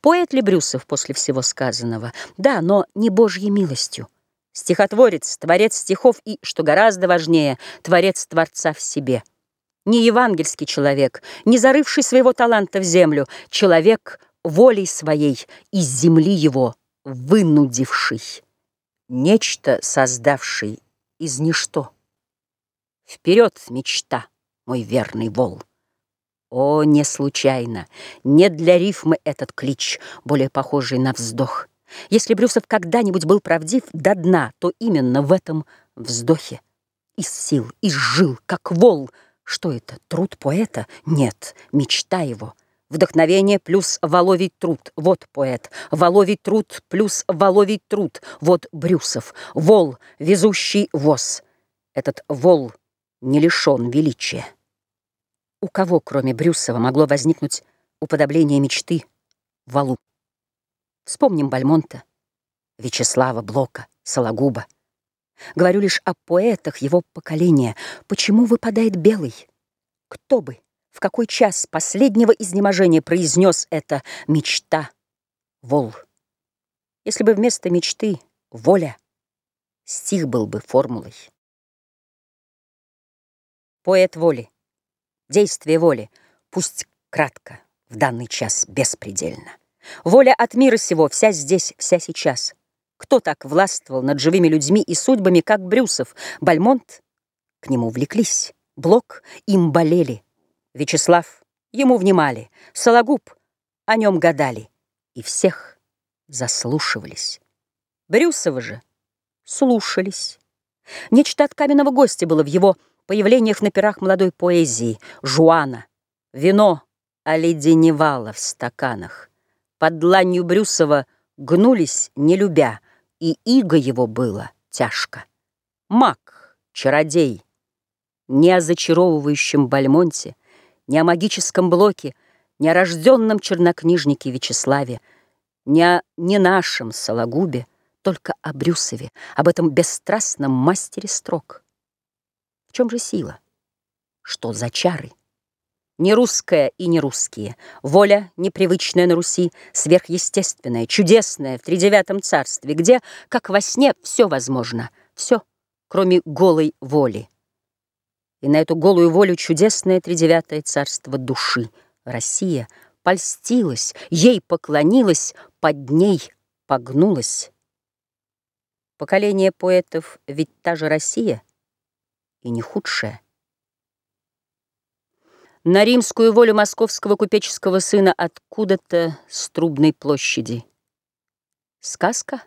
Поэт ли Брюсов после всего сказанного? Да, но не Божьей милостью. Стихотворец, творец стихов и, что гораздо важнее, творец творца в себе. Не евангельский человек, не зарывший своего таланта в землю, человек волей своей из земли его вынудивший, нечто создавший из ничто. Вперед, мечта, мой верный вол! О, не случайно, не для рифмы этот клич, более похожий на вздох. Если Брюсов когда-нибудь был правдив до дна, то именно в этом вздохе. Из сил, из жил, как вол. Что это, труд поэта? Нет, мечта его. Вдохновение плюс воловий труд. Вот поэт. Воловий труд плюс воловий труд. Вот Брюсов. Вол, везущий воз. Этот вол не лишен величия. У кого, кроме Брюсова, могло возникнуть уподобление мечты валу? Вспомним Бальмонта, Вячеслава, Блока, Сологуба. Говорю лишь о поэтах его поколения. Почему выпадает белый? Кто бы, в какой час последнего изнеможения произнес это мечта, вол? Если бы вместо мечты воля, стих был бы формулой. Поэт воли действие воли, пусть кратко, в данный час беспредельно. Воля от мира сего, вся здесь, вся сейчас. Кто так властвовал над живыми людьми и судьбами, как Брюсов, Бальмонт? К нему влеклись, Блок им болели, Вячеслав ему внимали, Сологуб о нем гадали, и всех заслушивались. Брюсова же слушались. Нечто от каменного гостя было в его появлениях на пирах молодой поэзии, Жуана. Вино оледеневало в стаканах. Под дланью Брюсова гнулись, не любя, и иго его было тяжко. Маг, чародей, не о зачаровывающем Бальмонте, не о магическом блоке, не о рожденном чернокнижнике Вячеславе, не о не нашем Сологубе, только о Брюсове, об этом бесстрастном мастере строк. В чем же сила? Что за чары? Не русская и не русские. Воля, непривычная на Руси, сверхъестественная, чудесная в тридевятом царстве, где, как во сне, все возможно. Все, кроме голой воли. И на эту голую волю чудесное тридевятое царство души, Россия, польстилась, ей поклонилась, под ней погнулась. Поколение поэтов ведь та же Россия — и не худшее. На римскую волю московского купеческого сына откуда-то с Трубной площади. Сказка?